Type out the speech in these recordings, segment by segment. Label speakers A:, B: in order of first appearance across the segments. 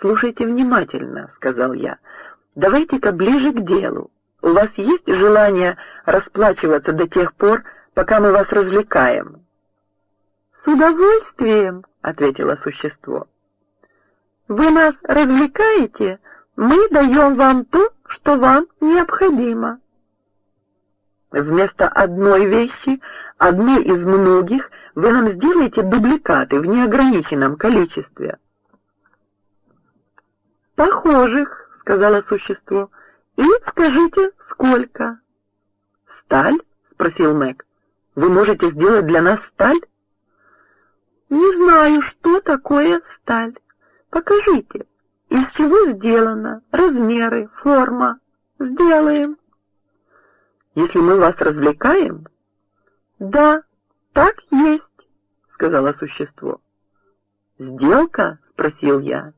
A: «Слушайте внимательно», — сказал я. «Давайте-ка ближе к делу. У вас есть желание расплачиваться до тех пор, пока мы вас развлекаем?» «С удовольствием», — ответило существо. «Вы нас развлекаете, мы даем вам то, что вам необходимо». Вместо одной вещи, одной из многих, вы нам сделаете дубликаты в неограниченном количестве. «Похожих», — сказала существо. «И скажите, сколько?» «Сталь?» — спросил Мэг. «Вы можете сделать для нас сталь?» «Не знаю, что такое сталь. Покажите, из чего сделано, размеры, форма. Сделаем». «Если мы вас развлекаем?»
B: «Да, так есть», — сказала существо.
A: «Сделка?» — спросил я.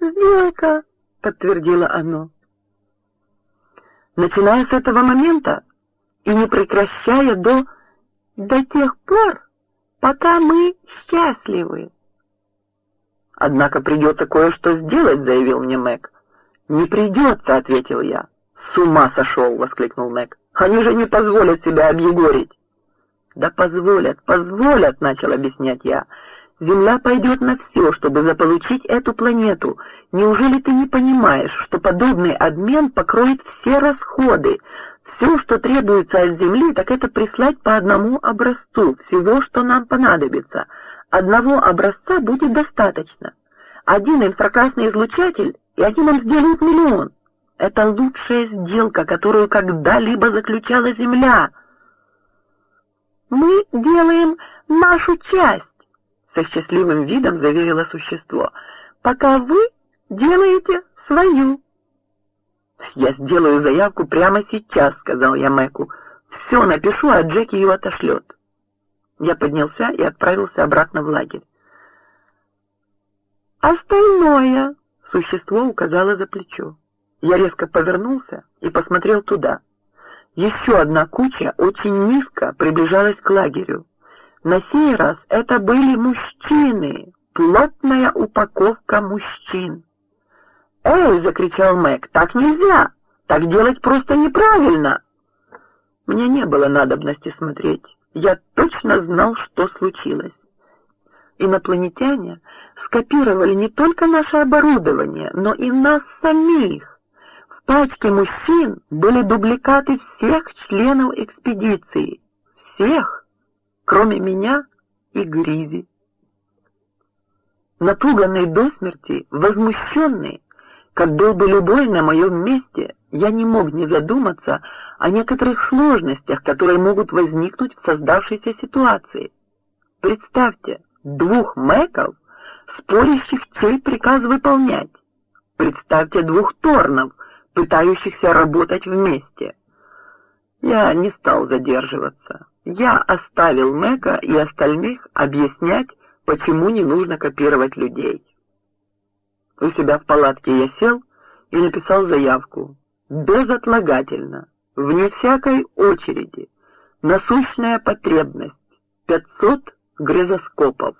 B: «Сделка», — подтвердило оно.
A: Начиная с этого момента и не прекращая до...
B: до тех пор, пока мы счастливы.
A: «Однако придется кое-что сделать», — заявил мне Мэг. «Не придется», — ответил я. «С ума сошел!» — воскликнул Мэг. «Они же не позволят себя объегорить!» «Да позволят, позволят!» — начал объяснять я. Земля пойдет на все, чтобы заполучить эту планету. Неужели ты не понимаешь, что подобный обмен покроет все расходы? Все, что требуется от Земли, так это прислать по одному образцу всего, что нам понадобится. Одного образца будет достаточно. Один инфракрасный излучатель, и один им сделают миллион. Это лучшая сделка, которую когда-либо заключала Земля.
B: Мы делаем нашу часть
A: со счастливым видом заверило существо.
B: «Пока вы делаете свою».
A: «Я сделаю заявку прямо сейчас», — сказал я Мэку. «Все напишу, а Джеки ее отошлет». Я поднялся и отправился обратно в лагерь.
B: «Остальное», —
A: существо указало за плечо. Я резко повернулся и посмотрел туда. Еще одна куча очень низко приближалась к лагерю. На сей раз это были мужчины, плотная упаковка мужчин. «Эй!» — закричал Мэг, — «так нельзя! Так делать просто неправильно!» Мне не было надобности смотреть. Я точно знал, что случилось. Инопланетяне скопировали не только наше оборудование, но и нас самих. В пачке мужчин были дубликаты всех членов экспедиции. Всех! Кроме меня и Гризи. Напуганный до смерти, возмущенный, как был бы любой на моем месте, я не мог не задуматься о некоторых сложностях, которые могут возникнуть в создавшейся ситуации. Представьте, двух мэков, спорящих, чей приказ выполнять. Представьте двух торнов, пытающихся работать вместе. Я не стал задерживаться. Я оставил Мэка и остальных объяснять, почему не нужно копировать людей. У себя в палатке я сел и написал заявку. Безотлагательно, вне всякой очереди, насущная потребность, 500 грезоскопов.